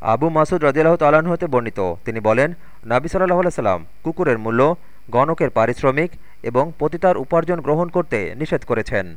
আবু মাসুদ রাজিয়াল্লাহ তাল্লাহ্ন হতে বর্ণিত। তিনি বলেন, নাবি সাল্লাহ সাল্লাম কুকুরের মূল্য, গণকের পারিশ্রমিক এবং পতিতার উপার্জন গ্রহণ করতে নিষেধ করেছেন।